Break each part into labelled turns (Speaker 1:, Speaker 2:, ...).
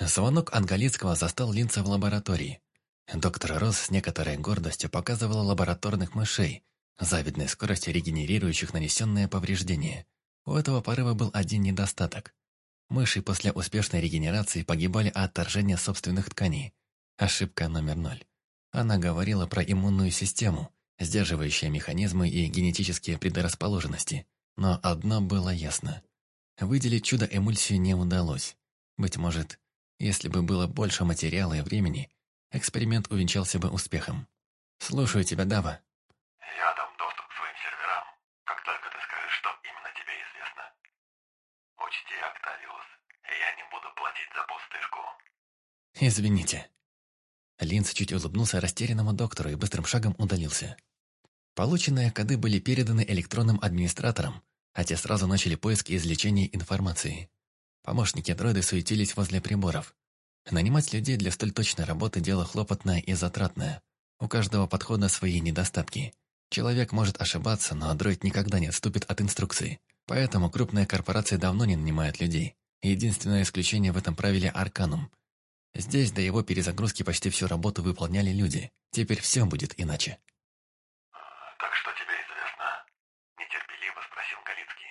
Speaker 1: Звонок от Галицкого застал Линца в лаборатории. Доктор Росс с некоторой гордостью показывал лабораторных мышей, завидной скорости регенерирующих нанесенные повреждения. У этого порыва был один недостаток. Мыши после успешной регенерации погибали от отторжения собственных тканей. Ошибка номер ноль. Она говорила про иммунную систему, сдерживающие механизмы и генетические предрасположенности. Но одно было ясно. Выделить чудо-эмульсию не удалось. Быть может, если бы было больше материала и времени, эксперимент увенчался бы успехом. «Слушаю тебя, Дава».
Speaker 2: «Я дам доступ к своим серверам, как только ты скажешь, что именно тебе известно. Учти, Октавиус, я не буду платить за пустышку».
Speaker 1: «Извините». Линц чуть улыбнулся растерянному доктору и быстрым шагом удалился. Полученные коды были переданы электронным администраторам, а те сразу начали поиск и извлечение информации. Помощники-дроиды суетились возле приборов. Нанимать людей для столь точной работы – дело хлопотное и затратное. У каждого подхода свои недостатки. Человек может ошибаться, но дроид никогда не отступит от инструкции. Поэтому крупные корпорации давно не нанимают людей. Единственное исключение в этом правиле – Арканум. Здесь до его перезагрузки почти всю работу выполняли люди. Теперь все будет иначе.
Speaker 2: «Так что тебе известно?» – нетерпеливо спросил Галицкий.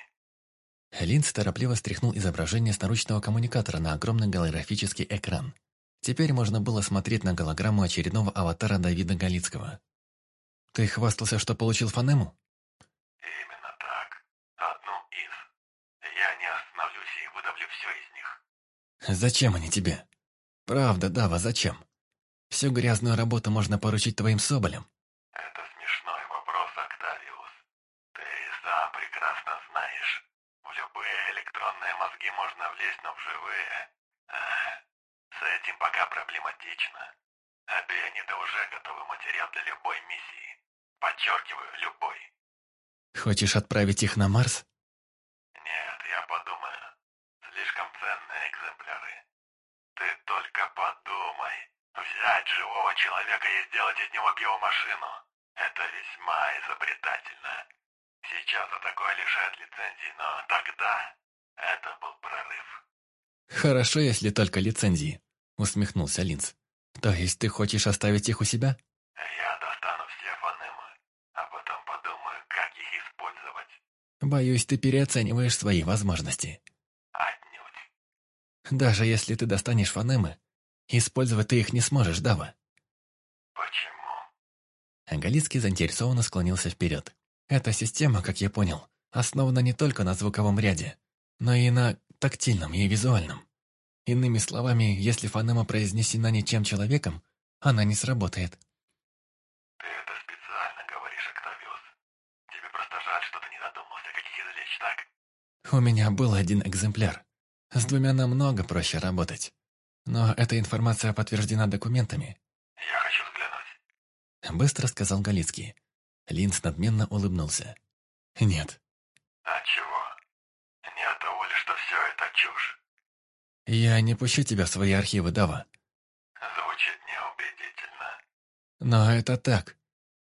Speaker 1: Линц торопливо стряхнул изображение с наручного коммуникатора на огромный голографический экран. Теперь можно было смотреть на голограмму очередного аватара Давида Галицкого. «Ты хвастался, что получил фонему?»
Speaker 2: «Именно так. Одну из. Я не остановлюсь и выдавлю все из них».
Speaker 1: «Зачем они тебе?» «Правда, Дава, зачем? Всю грязную работу можно поручить твоим соболям».
Speaker 2: Это смешной вопрос, Октавиус. Ты сам прекрасно знаешь. В любые электронные мозги можно влезть, но в живые... Ах, с этим пока проблематично. Абиониды уже готовый материал для любой миссии. Подчеркиваю, любой.
Speaker 1: Хочешь отправить их на Марс?
Speaker 2: Нет, я подумаю. Слишком ценные экземпляры. Ты только подумай. Взять живого человека и сделать из него биомашину. Это весьма изобретательно. Сейчас за такое лишают лицензии, но тогда это был прорыв.
Speaker 1: Хорошо, если только лицензии, усмехнулся Линц. То есть ты хочешь оставить их у себя?
Speaker 2: Я достану все фонемы, а потом подумаю, как их использовать.
Speaker 1: Боюсь, ты переоцениваешь свои возможности.
Speaker 2: Отнюдь.
Speaker 1: Даже если ты достанешь фонемы, использовать ты их не сможешь, Дава.
Speaker 2: Почему?
Speaker 1: Ангалицкий заинтересованно склонился вперед. Эта система, как я понял, основана не только на звуковом ряде, но и на тактильном и визуальном. Иными словами, если фонема произнесена ничем человеком, она не сработает.
Speaker 2: Ты это специально говоришь, Октавиус. Тебе просто жаль, что ты не додумался, как их извлечь, так?
Speaker 1: У меня был один экземпляр. С двумя намного проще работать. Но эта информация подтверждена документами.
Speaker 2: Я хочу взглянуть.
Speaker 1: Быстро сказал Галицкий. Линц надменно улыбнулся. Нет.
Speaker 2: А чего? Не от того ли, что все это чушь?
Speaker 1: Я не пущу тебя в свои архивы, Дава.
Speaker 2: Звучит неубедительно.
Speaker 1: Но это так.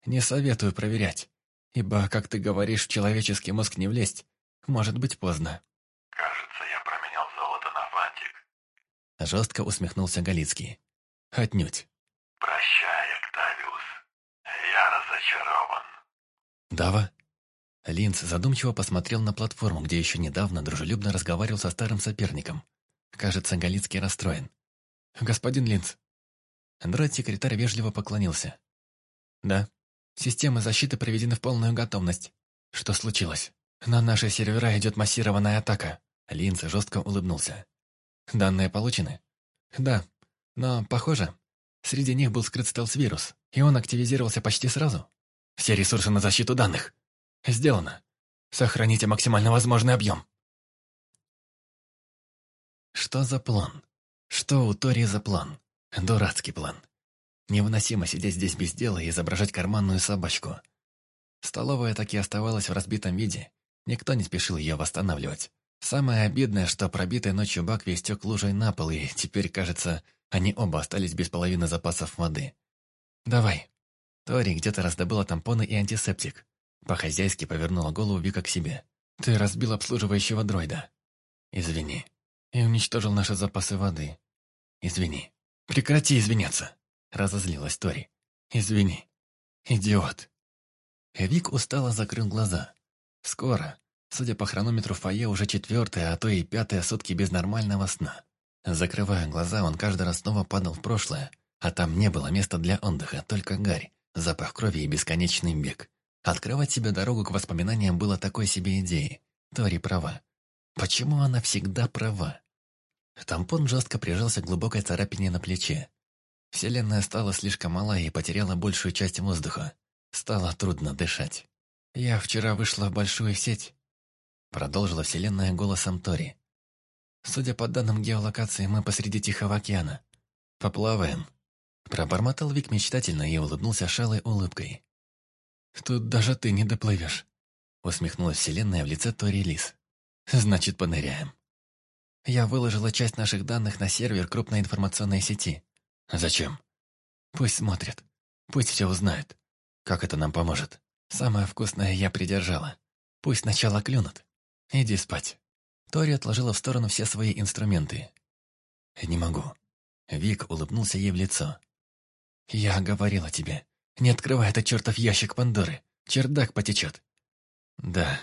Speaker 1: Не советую проверять. Ибо, как ты говоришь, в человеческий мозг не влезть. Может быть поздно.
Speaker 2: Кажется, я променял золото на фантик.
Speaker 1: Жестко усмехнулся Галицкий. Отнюдь.
Speaker 2: Прощай, Октавиус. Я разочарован.
Speaker 1: Дава? Линц задумчиво посмотрел на платформу, где еще недавно дружелюбно разговаривал со старым соперником. Кажется, Галицкий расстроен. «Господин Линц». Андроид-секретарь вежливо поклонился. «Да. Системы защиты приведены в полную готовность. Что случилось? На наши сервера идет массированная атака». Линц жестко улыбнулся. «Данные получены?» «Да. Но, похоже, среди них был скрыт стелс-вирус, и он активизировался почти сразу. Все ресурсы на защиту данных. Сделано. Сохраните максимально возможный объем». Что за план? Что у Тори за план? Дурацкий план. Невыносимо сидеть здесь без дела и изображать карманную собачку. Столовая так и оставалась в разбитом виде. Никто не спешил ее восстанавливать. Самое обидное, что пробитый ночью бак весь тек лужей на пол, и теперь, кажется, они оба остались без половины запасов воды. «Давай». Тори где-то раздобыла тампоны и антисептик. По-хозяйски повернула голову Вика к себе. «Ты разбил обслуживающего дроида. Извини. И уничтожил наши запасы воды. Извини. Прекрати извиняться!» Разозлилась Тори. «Извини. Идиот!» Вик устало закрыл глаза. Скоро, судя по хронометру фойе, уже четвертая, а то и пятая сутки без нормального сна. Закрывая глаза, он каждый раз снова падал в прошлое, а там не было места для отдыха, только гарь, запах крови и бесконечный бег. Открывать себе дорогу к воспоминаниям было такой себе идеей. Тори права. Почему она всегда права? Тампон жестко прижался к глубокой царапине на плече. Вселенная стала слишком мала и потеряла большую часть воздуха. Стало трудно дышать. «Я вчера вышла в большую сеть», — продолжила Вселенная голосом Тори. «Судя по данным геолокации, мы посреди Тихого океана. Поплаваем». Пробормотал Вик мечтательно и улыбнулся шалой улыбкой. «Тут даже ты не доплывешь», — усмехнулась Вселенная в лице Тори Лис. «Значит, поныряем». Я выложила часть наших данных на сервер крупной информационной сети. Зачем? Пусть смотрят. Пусть все узнают. Как это нам поможет? Самое вкусное я придержала. Пусть сначала клюнут. Иди спать. Тори отложила в сторону все свои инструменты. Не могу. Вик улыбнулся ей в лицо. Я говорила тебе. Не открывай этот чертов ящик Пандоры. Чердак потечет. Да.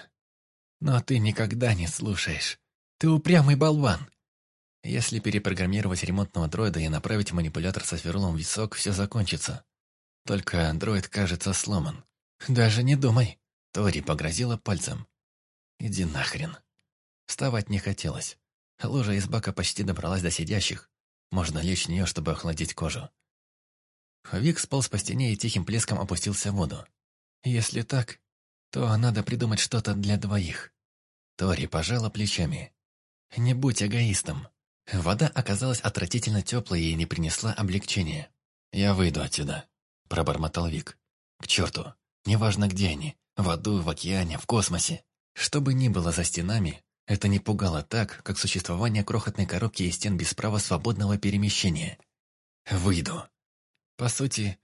Speaker 1: Но ты никогда не слушаешь. Ты упрямый болван. Если перепрограммировать ремонтного дроида и направить манипулятор со сверлом в висок, все закончится. Только дроид кажется сломан. Даже не думай. Тори погрозила пальцем. Иди нахрен. Вставать не хотелось. Лужа из бака почти добралась до сидящих. Можно лечь в нее, чтобы охладить кожу. Вик сполз по стене и тихим плеском опустился в воду. Если так, то надо придумать что-то для двоих. Тори пожала плечами. Не будь эгоистом. Вода оказалась отвратительно теплой и не принесла облегчения. «Я выйду отсюда», – пробормотал Вик. «К черту, неважно где они, в аду, в океане, в космосе. Что бы ни было за стенами, это не пугало так, как существование крохотной коробки и стен без права свободного перемещения. Выйду. По сути,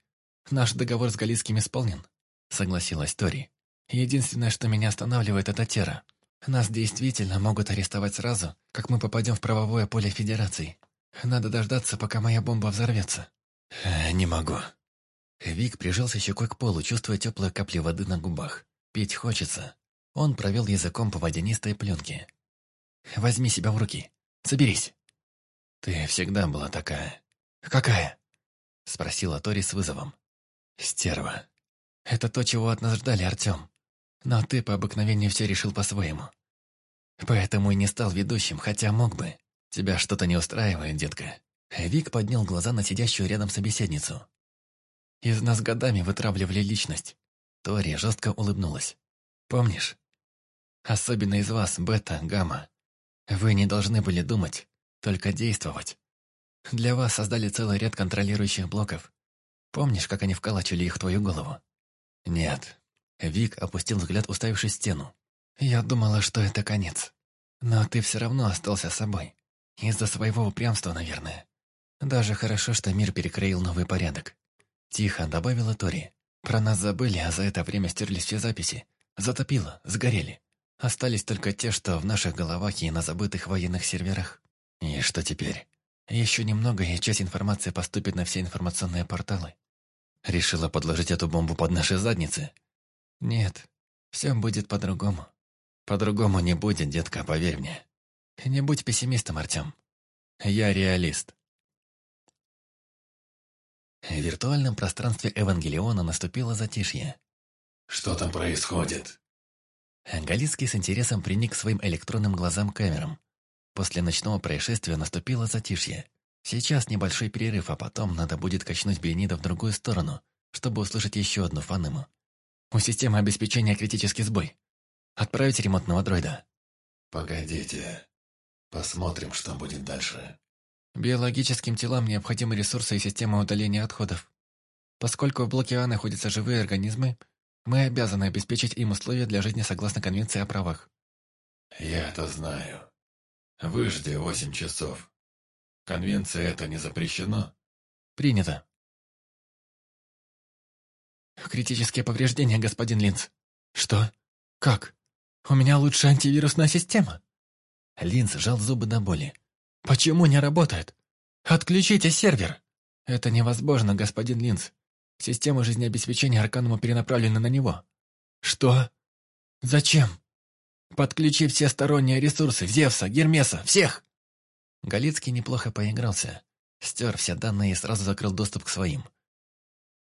Speaker 1: наш договор с Галицким исполнен, согласилась Тори. Единственное, что меня останавливает, это Тера. Нас действительно могут арестовать сразу, как мы попадем в правовое поле Федерации. Надо дождаться, пока моя бомба взорвется. Э, не могу. Вик прижался щекой к полу, чувствуя теплые капли воды на губах. Пить хочется. Он провел языком по водянистой пленке. «Возьми себя в руки. Соберись». «Ты всегда была такая». «Какая?» Спросила Тори с вызовом. «Стерва. Это то, чего от нас ждали, Артем. Но ты по обыкновению все решил по-своему. Поэтому и не стал ведущим, хотя мог бы. Тебя что-то не устраивает, детка». Вик поднял глаза на сидящую рядом собеседницу. «Из нас годами вытравливали личность». Тори жестко улыбнулась. «Помнишь? Особенно из вас, бета, гамма. Вы не должны были думать, только действовать. Для вас создали целый ряд контролирующих блоков. Помнишь, как они вколачивали их в твою голову? Нет, Вик опустил взгляд, уставившись в стену. «Я думала, что это конец. Но ты все равно остался собой. Из-за своего упрямства, наверное. Даже хорошо, что мир перекроил новый порядок». Тихо добавила Тори. «Про нас забыли, а за это время стерлись все записи. Затопило, сгорели. Остались только те, что в наших головах и на забытых военных серверах. И что теперь? Еще немного, и часть информации поступит на все информационные порталы. Решила подложить эту бомбу под наши задницы?» «Нет, все будет по-другому. По-другому не будет, детка, поверь мне. Не будь пессимистом, Артем. Я реалист». В виртуальном пространстве Евангелиона наступило затишье.
Speaker 2: «Что там происходит?»
Speaker 1: Галицкий с интересом приник к своим электронным глазам камерам. После ночного происшествия наступило затишье. Сейчас небольшой перерыв, а потом надо будет качнуть Бенида в другую сторону, чтобы услышать еще одну фонему. У системы обеспечения критический сбой. Отправить ремонтного дроида.
Speaker 2: Погодите. Посмотрим, что будет дальше.
Speaker 1: Биологическим телам необходимы ресурсы и система удаления отходов. Поскольку в блоке А находятся живые организмы, мы обязаны обеспечить им условия для жизни согласно Конвенции о правах.
Speaker 2: Я это знаю. Выжди восемь часов. Конвенция это не запрещено?
Speaker 1: Принято. «Критические повреждения, господин Линц». «Что? Как? У меня лучше антивирусная система». Линц сжал зубы до боли. «Почему не работает? «Отключите сервер!» «Это невозможно, господин Линц. Система жизнеобеспечения Арканума перенаправлена на него». «Что? Зачем?» «Подключи все сторонние ресурсы, Зевса, Гермеса, всех!» Галицкий неплохо поигрался. Стер все данные и сразу закрыл доступ к своим.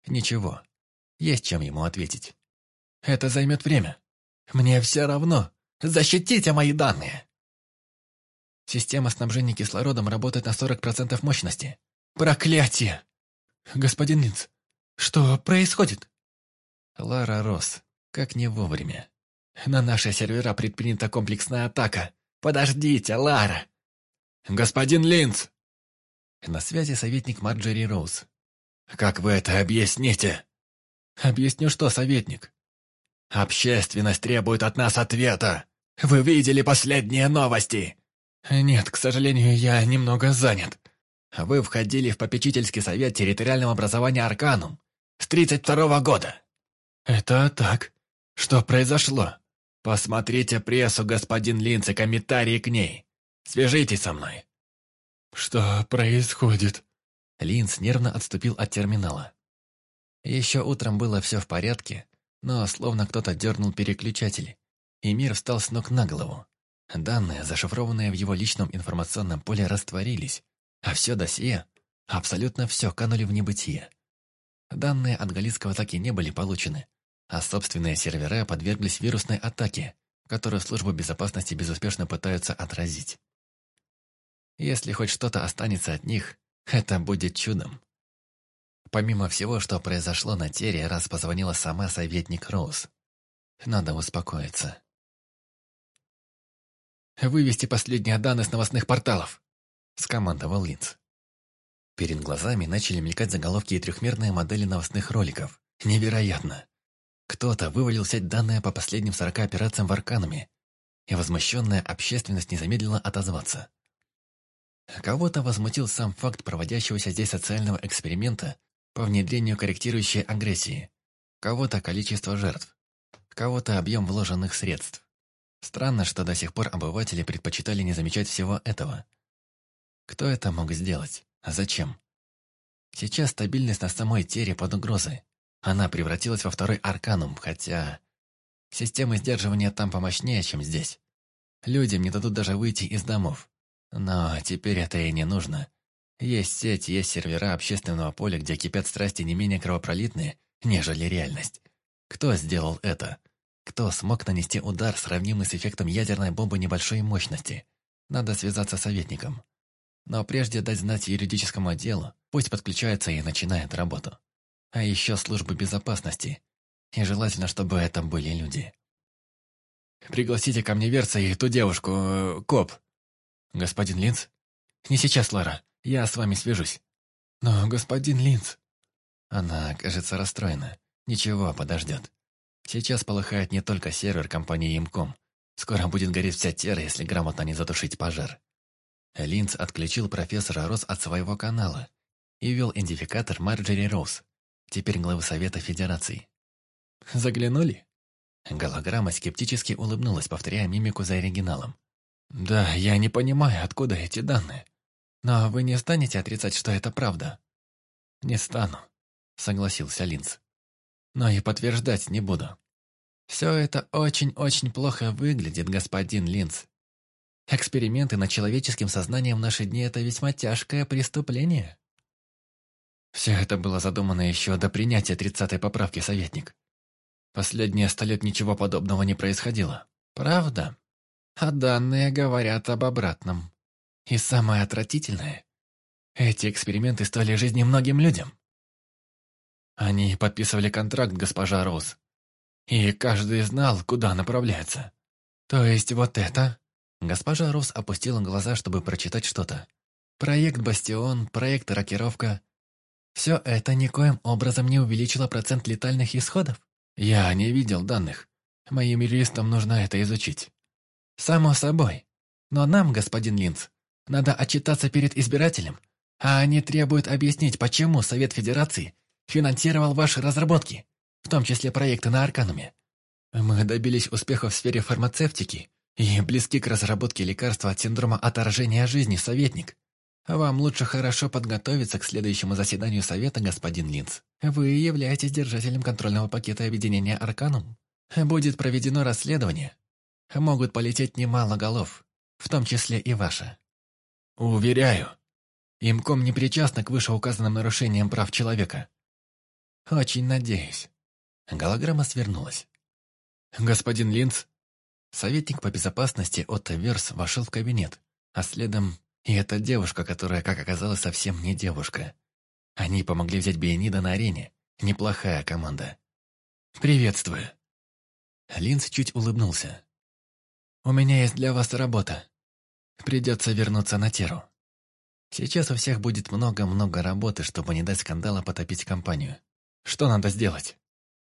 Speaker 1: Ничего, есть чем ему ответить. Это займет время. Мне все равно. Защитите мои данные! Система снабжения кислородом работает на 40% мощности. Проклятие! Господин Линц, что происходит? Лара Рос, как не вовремя. На наши сервера предпринята комплексная атака. Подождите, Лара! Господин Линц! На связи советник Марджери Роуз. «Как вы это объясните?» «Объясню что, советник?» «Общественность требует от нас ответа. Вы видели последние новости?» «Нет, к сожалению, я немного занят». «Вы входили в попечительский совет территориального образования Арканум с 32-го года». «Это так. Что произошло?» «Посмотрите прессу, господин Линц, и комментарии к ней. Свяжитесь со мной». «Что происходит?» Линц нервно отступил от терминала. Еще утром было все в порядке, но словно кто-то дернул переключатель, и мир встал с ног на голову. Данные, зашифрованные в его личном информационном поле, растворились, а все досье, абсолютно все, канули в небытие. Данные от Галицкого так и не были получены, а собственные сервера подверглись вирусной атаке, которую службы безопасности безуспешно пытаются отразить. Если хоть что-то останется от них, это будет чудом. Помимо всего, что произошло на Тере, раз позвонила сама советник Роуз. Надо успокоиться. «Вывести последние данные с новостных порталов», — скомандовал Линц. Перед глазами начали мелькать заголовки и трехмерные модели новостных роликов. Невероятно! Кто-то вывалил сеть данные по последним 40 операциям в Аркануме, и возмущенная общественность не замедлила отозваться. Кого-то возмутил сам факт проводящегося здесь социального эксперимента по внедрению корректирующей агрессии, кого-то количество жертв, кого-то объем вложенных средств. Странно, что до сих пор обыватели предпочитали не замечать всего этого. Кто это мог сделать? Зачем? Сейчас стабильность на самой Тере под угрозой. Она превратилась во второй арканум, хотя... Системы сдерживания там помощнее, чем здесь. Людям не дадут даже выйти из домов. Но теперь это и не нужно. Есть сеть, есть сервера общественного поля, где кипят страсти не менее кровопролитные, нежели реальность. Кто сделал это? Кто смог нанести удар, сравнимый с эффектом ядерной бомбы небольшой мощности? Надо связаться с советником. Но прежде дать знать юридическому отделу, пусть подключается и начинает работу. А еще службы безопасности. И желательно, чтобы это были люди. «Пригласите ко мне Верца и ту девушку, э, Коп», «Господин Линц?» «Не сейчас, Лара. Я с вами свяжусь». «Но, господин Линц...» Она, кажется, расстроена. Ничего, подождет. Сейчас полыхает не только сервер компании Имком. Скоро будет гореть вся тера, если грамотно не затушить пожар. Линц отключил профессора Рос от своего канала и ввел идентификатор Марджери Роуз, теперь главы Совета Федерации. «Заглянули?» Голограмма скептически улыбнулась, повторяя мимику за оригиналом. «Да, я не понимаю, откуда эти данные. Но вы не станете отрицать, что это правда?» «Не стану», — согласился Линц. «Но и подтверждать не буду. Все это очень-очень плохо выглядит, господин Линц. Эксперименты над человеческим сознанием в наши дни — это весьма тяжкое преступление». Все это было задумано еще до принятия тридцатой поправки, советник. Последние сто лет ничего подобного не происходило. Правда? а данные говорят об обратном. И самое отвратительное, эти эксперименты стоили жизни многим людям. Они подписывали контракт, госпожа Роуз, и каждый знал, куда направляется. То есть вот это... Госпожа Роуз опустила глаза, чтобы прочитать что-то. Проект «Бастион», проект «Рокировка». Все это никоим образом не увеличило процент летальных исходов? Я не видел данных. Моим юристам нужно это изучить. «Само собой. Но нам, господин Линц, надо отчитаться перед избирателем, а они требуют объяснить, почему Совет Федерации финансировал ваши разработки, в том числе проекты на Аркануме. Мы добились успеха в сфере фармацевтики и близки к разработке лекарства от синдрома отторжения жизни, советник. Вам лучше хорошо подготовиться к следующему заседанию Совета, господин Линц. Вы являетесь держателем контрольного пакета объединения Арканум. Будет проведено расследование. Могут полететь немало голов, в том числе и ваша. Уверяю, Имком не причастна к вышеуказанным нарушениям прав человека. Очень надеюсь. Голограмма свернулась. Господин Линц, советник по безопасности Отто Верс вошел в кабинет, а следом и эта девушка, которая, как оказалось, совсем не девушка. Они помогли взять Бионида на арене. Неплохая команда. «Приветствую». Линц чуть улыбнулся. «У меня есть для вас работа. Придется вернуться на Теру. Сейчас у всех будет много-много работы, чтобы не дать скандала потопить компанию. Что надо сделать?»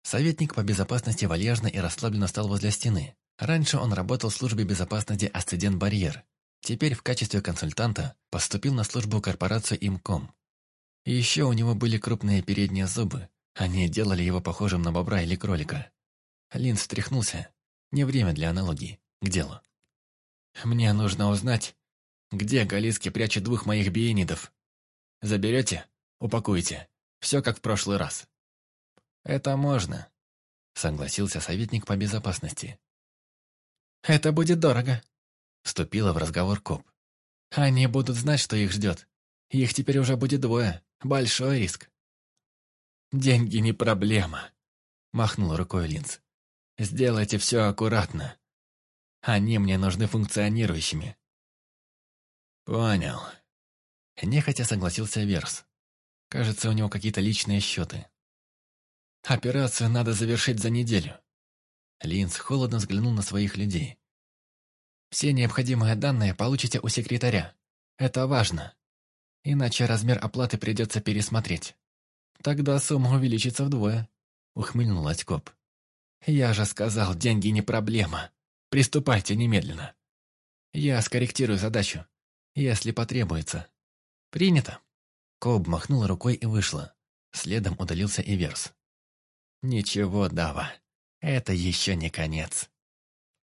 Speaker 1: Советник по безопасности вальяжно и расслабленно стал возле стены. Раньше он работал в службе безопасности «Асцидент Барьер». Теперь в качестве консультанта поступил на службу корпорацию «Имком». еще у него были крупные передние зубы. Они делали его похожим на бобра или кролика. Лин встряхнулся. Не время для аналогии. К делу. «Мне нужно узнать, где Галиски прячет двух моих биенидов? Заберете? Упакуйте. Все как в прошлый раз». «Это можно», — согласился советник по безопасности. «Это будет дорого», — вступила в разговор коп. «Они будут знать, что их ждет. Их теперь уже будет двое. Большой риск». «Деньги не проблема», — махнул рукой Линц. «Сделайте все аккуратно. Они мне нужны функционирующими». «Понял». Нехотя согласился Верс. Кажется, у него какие-то личные счеты. «Операцию надо завершить за неделю». Линц холодно взглянул на своих людей. «Все необходимые данные получите у секретаря. Это важно. Иначе размер оплаты придется пересмотреть. Тогда сумма увеличится вдвое», — ухмыльнулась коп. «Я же сказал, деньги не проблема. Приступайте немедленно. Я скорректирую задачу если потребуется. Принято. Коб махнула рукой и вышла. Следом удалился и Верс. Ничего, Дава, это еще не конец.